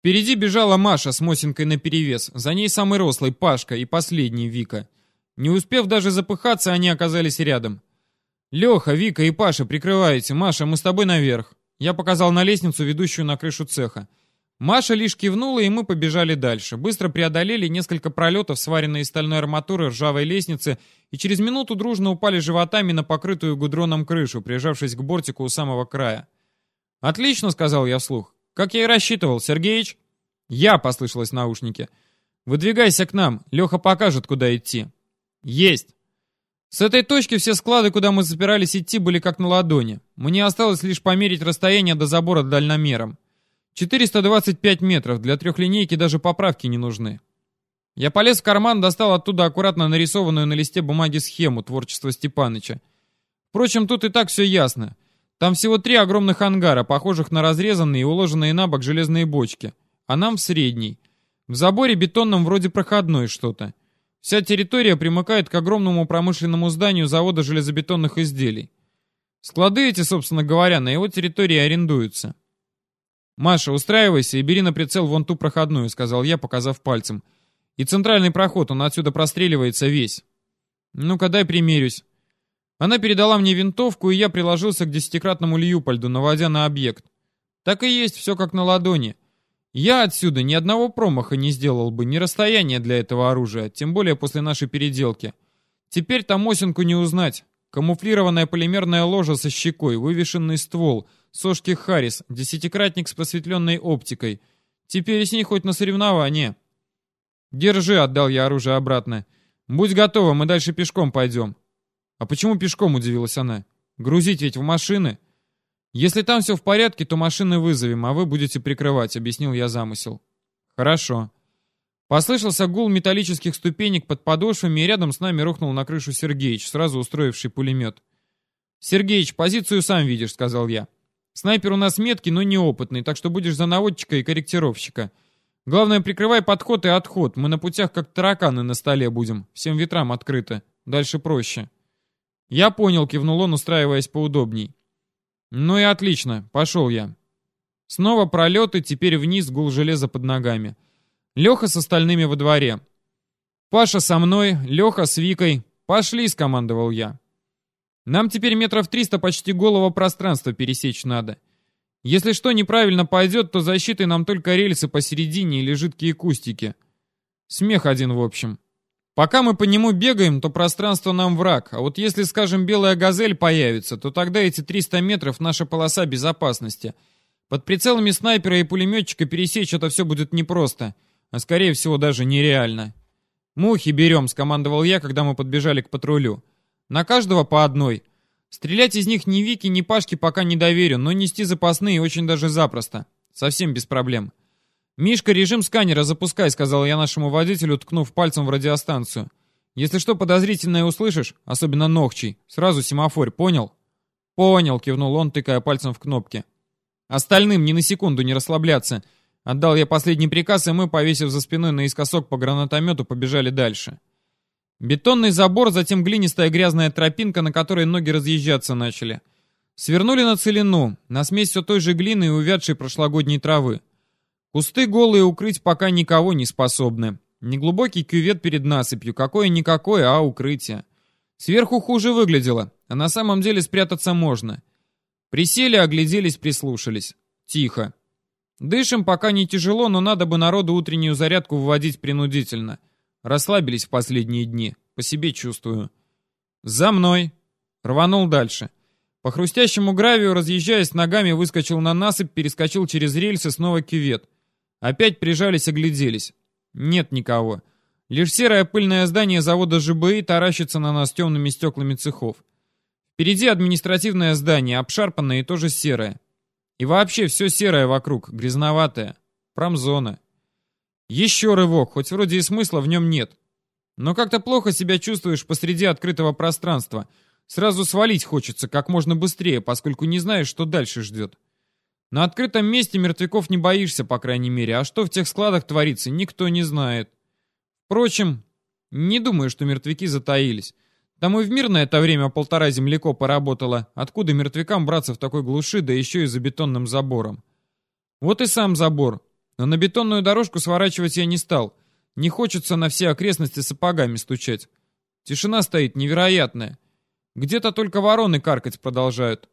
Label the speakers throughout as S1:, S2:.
S1: Впереди бежала Маша с Мосинкой наперевес, за ней самый рослый Пашка и последний Вика. Не успев даже запыхаться, они оказались рядом. «Леха, Вика и Паша, прикрываете. Маша, мы с тобой наверх». Я показал на лестницу, ведущую на крышу цеха. Маша лишь кивнула, и мы побежали дальше. Быстро преодолели несколько пролетов, сваренной из стальной арматуры ржавой лестницы, и через минуту дружно упали животами на покрытую гудроном крышу, прижавшись к бортику у самого края. «Отлично», — сказал я вслух. «Как я и рассчитывал, Сергеич?» «Я», — послышалось в наушнике. «Выдвигайся к нам, Леха покажет, куда идти». «Есть!» С этой точки все склады, куда мы собирались идти, были как на ладони. Мне осталось лишь померить расстояние до забора дальномером. 425 метров, для трехлинейки даже поправки не нужны. Я полез в карман, достал оттуда аккуратно нарисованную на листе бумаги схему творчества Степаныча. Впрочем, тут и так все ясно. Там всего три огромных ангара, похожих на разрезанные и уложенные на бок железные бочки. А нам в средней. В заборе бетонном вроде проходной что-то. Вся территория примыкает к огромному промышленному зданию завода железобетонных изделий. Склады эти, собственно говоря, на его территории арендуются. «Маша, устраивайся и бери на прицел вон ту проходную», — сказал я, показав пальцем. «И центральный проход, он отсюда простреливается весь». «Ну-ка, дай примерюсь». Она передала мне винтовку, и я приложился к десятикратному Льюпольду, наводя на объект. Так и есть, все как на ладони. Я отсюда ни одного промаха не сделал бы, ни расстояния для этого оружия, тем более после нашей переделки. Теперь там осинку не узнать. Камуфлированная полимерная ложа со щекой, вывешенный ствол, сошки Харрис, десятикратник с просветленной оптикой. Теперь с ней хоть на соревнование. «Держи», — отдал я оружие обратно. «Будь готова, мы дальше пешком пойдем». «А почему пешком?» — удивилась она. «Грузить ведь в машины?» «Если там все в порядке, то машины вызовем, а вы будете прикрывать», — объяснил я замысел. «Хорошо». Послышался гул металлических ступенек под подошвами, и рядом с нами рухнул на крышу Сергеич, сразу устроивший пулемет. «Сергеич, позицию сам видишь», — сказал я. «Снайпер у нас меткий, но неопытный, так что будешь за наводчика и корректировщика. Главное, прикрывай подход и отход. Мы на путях как тараканы на столе будем. Всем ветрам открыто. Дальше проще». «Я понял», — кивнул он, устраиваясь поудобней. Ну и отлично, пошел я. Снова пролеты, теперь вниз гул железа под ногами. Леха с остальными во дворе. Паша со мной, Леха с Викой. Пошли, скомандовал я. Нам теперь метров триста почти голого пространства пересечь надо. Если что неправильно пойдет, то защитой нам только рельсы посередине или жидкие кустики. Смех один в общем. Пока мы по нему бегаем, то пространство нам враг, а вот если, скажем, белая газель появится, то тогда эти 300 метров наша полоса безопасности. Под прицелами снайпера и пулеметчика пересечь это все будет непросто, а скорее всего даже нереально. «Мухи берем», — скомандовал я, когда мы подбежали к патрулю. «На каждого по одной. Стрелять из них ни Вики, ни Пашки пока не доверю, но нести запасные очень даже запросто. Совсем без проблем». «Мишка, режим сканера запускай», — сказал я нашему водителю, ткнув пальцем в радиостанцию. «Если что подозрительное услышишь, особенно ногчий, сразу семафорь, понял?» «Понял», — кивнул он, тыкая пальцем в кнопки. «Остальным ни на секунду не расслабляться». Отдал я последний приказ, и мы, повесив за спиной наискосок по гранатомету, побежали дальше. Бетонный забор, затем глинистая грязная тропинка, на которой ноги разъезжаться начали. Свернули на целину, на смесь все той же глины и увядшей прошлогодней травы. Кусты голые укрыть пока никого не способны. Неглубокий кювет перед насыпью, какое-никакое, а укрытие. Сверху хуже выглядело, а на самом деле спрятаться можно. Присели, огляделись, прислушались. Тихо. Дышим пока не тяжело, но надо бы народу утреннюю зарядку вводить принудительно. Расслабились в последние дни, по себе чувствую. «За мной!» Рванул дальше. По хрустящему гравию, разъезжаясь ногами, выскочил на насыпь, перескочил через рельсы, снова кювет. Опять прижались, огляделись. Нет никого. Лишь серое пыльное здание завода ЖБИ таращится на нас темными стеклами цехов. Впереди административное здание, обшарпанное и тоже серое. И вообще все серое вокруг, грязноватое. Промзона. Еще рывок, хоть вроде и смысла в нем нет. Но как-то плохо себя чувствуешь посреди открытого пространства. Сразу свалить хочется как можно быстрее, поскольку не знаешь, что дальше ждет. На открытом месте мертвяков не боишься, по крайней мере, а что в тех складах творится, никто не знает. Впрочем, не думаю, что мертвяки затаились. Там и в мирное это время полтора земляко поработало. Откуда мертвякам браться в такой глуши, да еще и за бетонным забором? Вот и сам забор. Но на бетонную дорожку сворачивать я не стал. Не хочется на все окрестности сапогами стучать. Тишина стоит невероятная. Где-то только вороны каркать продолжают.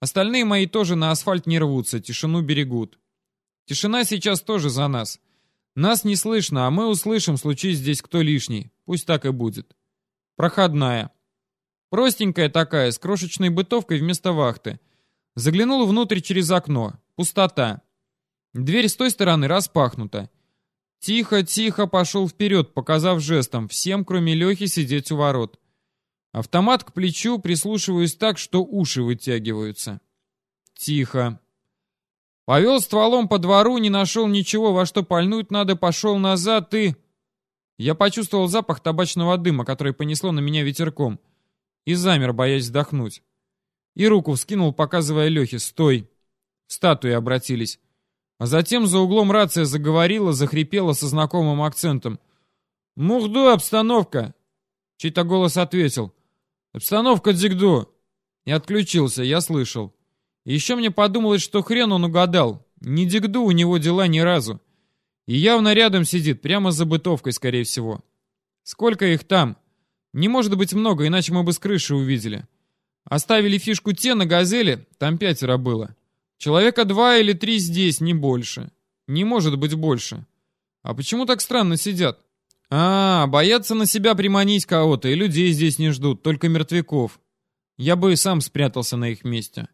S1: Остальные мои тоже на асфальт не рвутся, тишину берегут. Тишина сейчас тоже за нас. Нас не слышно, а мы услышим, случись здесь кто лишний. Пусть так и будет. Проходная. Простенькая такая, с крошечной бытовкой вместо вахты. Заглянул внутрь через окно. Пустота. Дверь с той стороны распахнута. Тихо-тихо пошел вперед, показав жестом всем, кроме Лехи, сидеть у ворот. Автомат к плечу, прислушиваюсь так, что уши вытягиваются. Тихо. Повел стволом по двору, не нашел ничего, во что пальнуть надо, пошел назад и... Я почувствовал запах табачного дыма, который понесло на меня ветерком. И замер, боясь вздохнуть. И руку вскинул, показывая Лехе «Стой!». Статуи обратились. А затем за углом рация заговорила, захрипела со знакомым акцентом. «Мухду, обстановка!» Чей-то голос ответил. «Обстановка дзигду!» И отключился, я слышал. еще мне подумалось, что хрен он угадал. Не дигду у него дела ни разу. И явно рядом сидит, прямо за бытовкой, скорее всего. Сколько их там? Не может быть много, иначе мы бы с крыши увидели. Оставили фишку те на газели, там пятеро было. Человека два или три здесь, не больше. Не может быть больше. А почему так странно сидят? А, боятся на себя приманить кого-то, и людей здесь не ждут, только мертвяков. Я бы и сам спрятался на их месте.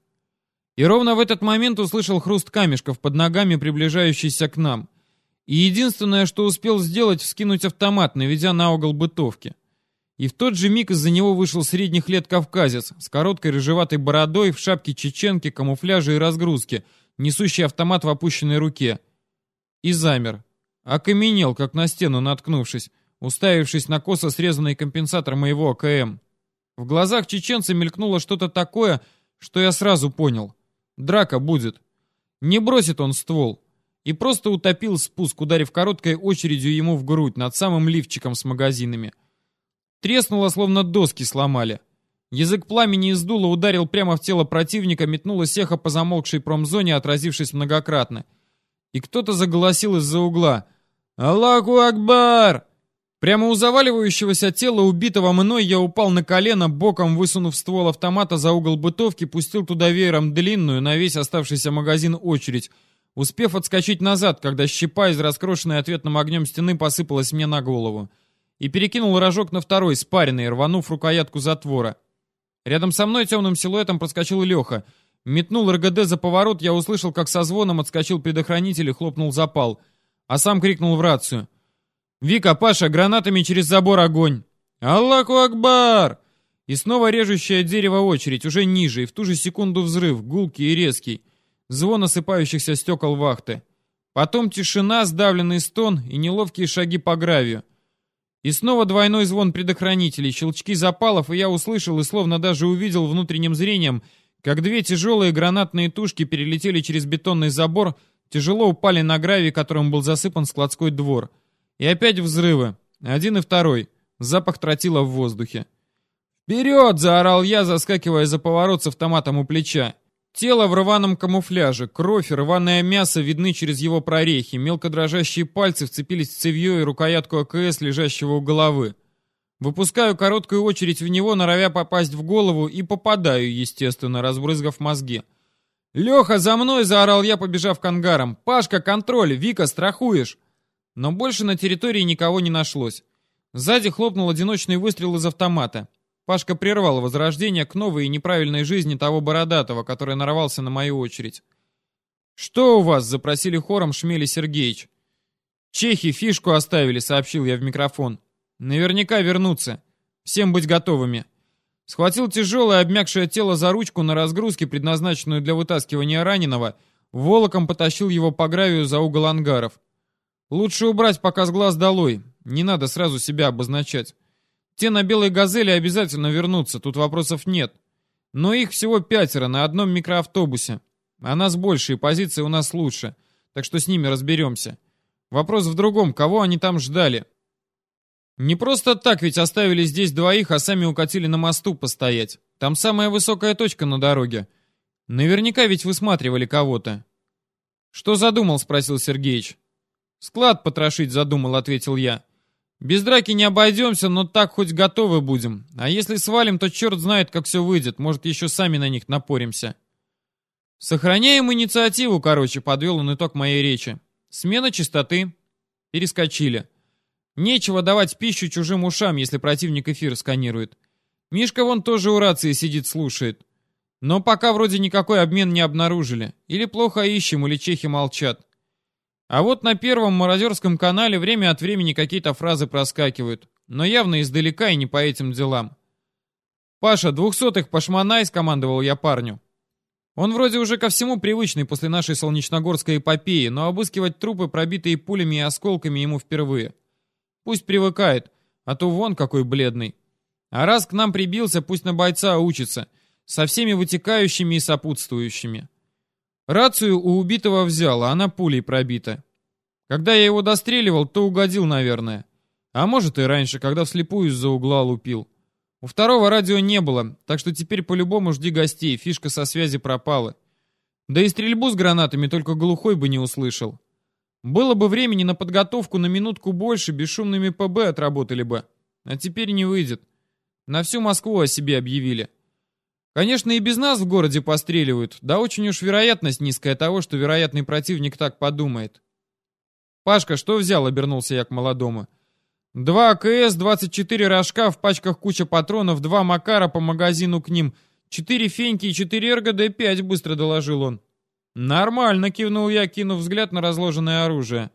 S1: И ровно в этот момент услышал хруст камешков под ногами, приближающийся к нам. И единственное, что успел сделать, вскинуть автомат, наведя на угол бытовки. И в тот же миг из-за него вышел средних лет кавказец с короткой рыжеватой бородой, в шапке чеченки, камуфляже и разгрузке, несущий автомат в опущенной руке. И замер. Окаменел, как на стену наткнувшись, уставившись на косо срезанный компенсатор моего АКМ. В глазах чеченца мелькнуло что-то такое, что я сразу понял. Драка будет. Не бросит он ствол. И просто утопил спуск, ударив короткой очередью ему в грудь над самым лифчиком с магазинами. Треснуло, словно доски сломали. Язык пламени из дула ударил прямо в тело противника, метнуло сеха по замолкшей промзоне, отразившись многократно. И кто-то заголосил из-за угла. «Аллаху Акбар!» Прямо у заваливающегося тела убитого мной я упал на колено, боком высунув ствол автомата за угол бытовки, пустил туда веером длинную на весь оставшийся магазин очередь, успев отскочить назад, когда щепа из раскрошенной ответным огнем стены посыпалась мне на голову и перекинул рожок на второй, спаренный, рванув рукоятку затвора. Рядом со мной темным силуэтом проскочил Леха. Метнул РГД за поворот, я услышал, как со звоном отскочил предохранитель и хлопнул запал. А сам крикнул в рацию. «Вика, Паша, гранатами через забор огонь!» «Аллаху Акбар!» И снова режущая дерево очередь, уже ниже, и в ту же секунду взрыв, гулкий и резкий. Звон осыпающихся стекол вахты. Потом тишина, сдавленный стон и неловкие шаги по гравию. И снова двойной звон предохранителей, щелчки запалов, и я услышал и словно даже увидел внутренним зрением, как две тяжелые гранатные тушки перелетели через бетонный забор, тяжело упали на гравий, которым был засыпан складской двор. И опять взрывы. Один и второй. Запах тротила в воздухе. «Вперед!» — заорал я, заскакивая за поворот с автоматом у плеча. Тело в рваном камуфляже, кровь и рваное мясо видны через его прорехи, мелко дрожащие пальцы вцепились в цевьё и рукоятку АКС, лежащего у головы. Выпускаю короткую очередь в него, норовя попасть в голову, и попадаю, естественно, разбрызгав мозги. «Леха, за мной!» — заорал я, побежав к ангарам. «Пашка, контроль! Вика, страхуешь!» Но больше на территории никого не нашлось. Сзади хлопнул одиночный выстрел из автомата. Пашка прервал возрождение к новой и неправильной жизни того бородатого, который нарвался на мою очередь. «Что у вас?» — запросили хором Шмели Сергеевич. «Чехи фишку оставили», — сообщил я в микрофон. «Наверняка вернутся. Всем быть готовыми». Схватил тяжелое обмякшее тело за ручку на разгрузке, предназначенную для вытаскивания раненого, волоком потащил его по гравию за угол ангаров. «Лучше убрать пока с глаз долой. Не надо сразу себя обозначать. Те на белой «Газели» обязательно вернутся, тут вопросов нет. Но их всего пятеро на одном микроавтобусе. А нас больше, и позиции у нас лучше. Так что с ними разберемся. Вопрос в другом, кого они там ждали? Не просто так ведь оставили здесь двоих, а сами укатили на мосту постоять. Там самая высокая точка на дороге. Наверняка ведь высматривали кого-то. «Что задумал?» — спросил Сергеич. «Склад потрошить задумал», — ответил я. «Без драки не обойдемся, но так хоть готовы будем. А если свалим, то черт знает, как все выйдет. Может, еще сами на них напоримся». «Сохраняем инициативу, короче», — подвел он итог моей речи. «Смена частоты». Перескочили. Нечего давать пищу чужим ушам, если противник эфир сканирует. Мишка вон тоже у рации сидит, слушает. Но пока вроде никакой обмен не обнаружили. Или плохо ищем, или чехи молчат. А вот на первом мародерском канале время от времени какие-то фразы проскакивают. Но явно издалека и не по этим делам. «Паша, двухсотых пошмонай», — скомандовал я парню. Он вроде уже ко всему привычный после нашей солнечногорской эпопеи, но обыскивать трупы, пробитые пулями и осколками, ему впервые. Пусть привыкает, а то вон какой бледный. А раз к нам прибился, пусть на бойца учится — со всеми вытекающими и сопутствующими. Рацию у убитого взял, а она пулей пробита. Когда я его достреливал, то угодил, наверное. А может и раньше, когда вслепую из-за угла лупил. У второго радио не было, так что теперь по-любому жди гостей, фишка со связи пропала. Да и стрельбу с гранатами только глухой бы не услышал. Было бы времени на подготовку на минутку больше, бесшумными ПБ отработали бы. А теперь не выйдет. На всю Москву о себе объявили. Конечно, и без нас в городе постреливают, да очень уж вероятность низкая того, что вероятный противник так подумает. «Пашка, что взял?» — обернулся я к молодому. «Два АКС, 24 рожка, в пачках куча патронов, два Макара по магазину к ним, четыре феньки и четыре РГД-5», — быстро доложил он. «Нормально», — кивнул я, кинув взгляд на разложенное оружие.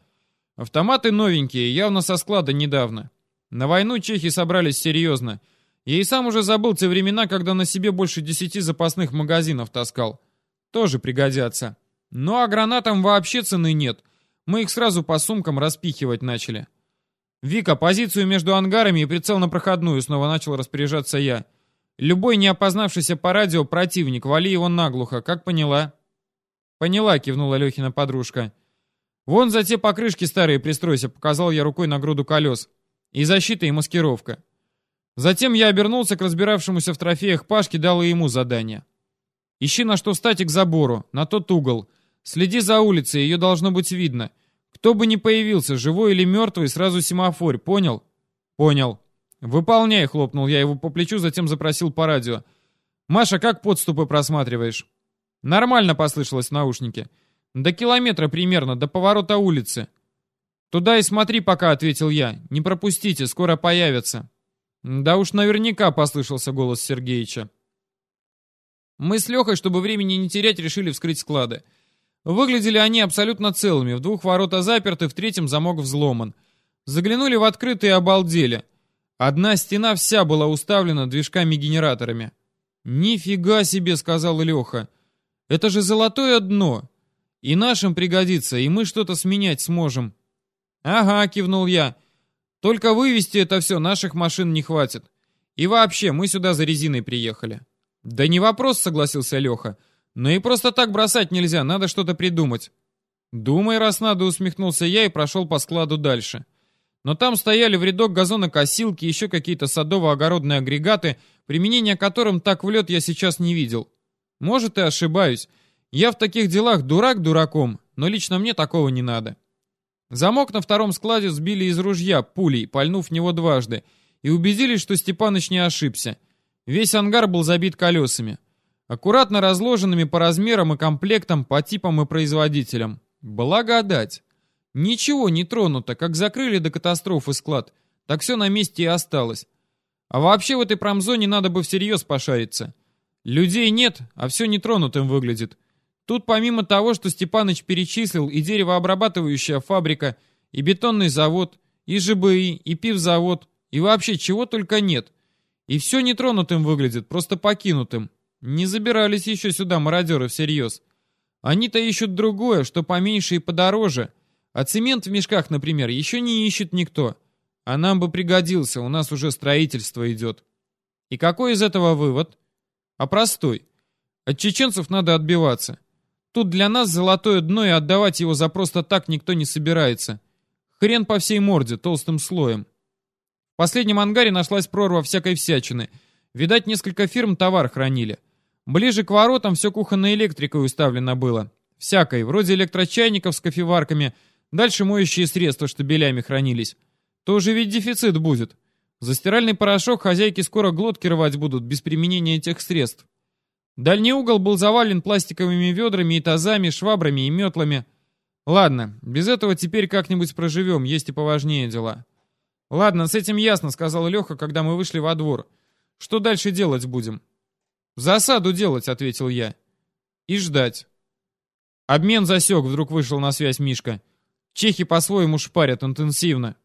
S1: «Автоматы новенькие, явно со склада недавно. На войну чехи собрались серьезно». Я и сам уже забыл те времена, когда на себе больше десяти запасных магазинов таскал. Тоже пригодятся. Ну а гранатам вообще цены нет. Мы их сразу по сумкам распихивать начали. «Вика, позицию между ангарами и прицел на проходную», снова начал распоряжаться я. «Любой не опознавшийся по радио противник, вали его наглухо, как поняла?» «Поняла», кивнула Лехина подружка. «Вон за те покрышки старые пристройся», показал я рукой на груду колес. «И защита, и маскировка». Затем я обернулся к разбиравшемуся в трофеях Пашке, дал и ему задание. «Ищи на что встать к забору, на тот угол. Следи за улицей, ее должно быть видно. Кто бы ни появился, живой или мертвый, сразу семафорь, понял?» «Понял». «Выполняй», — хлопнул я его по плечу, затем запросил по радио. «Маша, как подступы просматриваешь?» «Нормально», — послышалось в наушнике. «До километра примерно, до поворота улицы». «Туда и смотри пока», — ответил я. «Не пропустите, скоро появятся». Да уж наверняка послышался голос Сергеича. Мы с Лехой, чтобы времени не терять, решили вскрыть склады. Выглядели они абсолютно целыми, в двух ворота заперты, в третьем замок взломан. Заглянули в открытые и обалдели. Одна стена вся была уставлена движками-генераторами. «Нифига себе!» — сказал Леха. «Это же золотое дно! И нашим пригодится, и мы что-то сменять сможем». «Ага», — кивнул я. Только вывести это все наших машин не хватит. И вообще, мы сюда за резиной приехали. Да не вопрос, согласился Леха. Но и просто так бросать нельзя, надо что-то придумать. Думай, раз надо, усмехнулся я и прошел по складу дальше. Но там стояли в рядок газонокосилки, еще какие-то садово-огородные агрегаты, применения которым так в лед я сейчас не видел. Может и ошибаюсь. Я в таких делах дурак дураком, но лично мне такого не надо. Замок на втором складе сбили из ружья пулей, пальнув в него дважды, и убедились, что Степаныч не ошибся. Весь ангар был забит колесами. Аккуратно разложенными по размерам и комплектам, по типам и производителям. Благодать. Ничего не тронуто, как закрыли до катастрофы склад, так все на месте и осталось. А вообще в этой промзоне надо бы всерьез пошариться. Людей нет, а все нетронутым выглядит. Тут помимо того, что Степаныч перечислил и деревообрабатывающая фабрика, и бетонный завод, и ЖБИ, и пивзавод, и вообще чего только нет. И все нетронутым выглядит, просто покинутым. Не забирались еще сюда мародеры всерьез. Они-то ищут другое, что поменьше и подороже. А цемент в мешках, например, еще не ищет никто. А нам бы пригодился, у нас уже строительство идет. И какой из этого вывод? А простой. От чеченцев надо отбиваться. Тут для нас золотое дно, и отдавать его за просто так никто не собирается. Хрен по всей морде, толстым слоем. В последнем ангаре нашлась прорва всякой всячины. Видать, несколько фирм товар хранили. Ближе к воротам все кухонной электрикой уставлено было. Всякой, вроде электрочайников с кофеварками, Дальше моющие средства штабелями хранились. Тоже ведь дефицит будет. За стиральный порошок хозяйки скоро глотки рвать будут без применения этих средств. Дальний угол был завален пластиковыми ведрами и тазами, швабрами и метлами. Ладно, без этого теперь как-нибудь проживем, есть и поважнее дела. Ладно, с этим ясно, сказал Леха, когда мы вышли во двор. Что дальше делать будем? Засаду делать, ответил я. И ждать. Обмен засек, вдруг вышел на связь Мишка. Чехи по-своему шпарят интенсивно.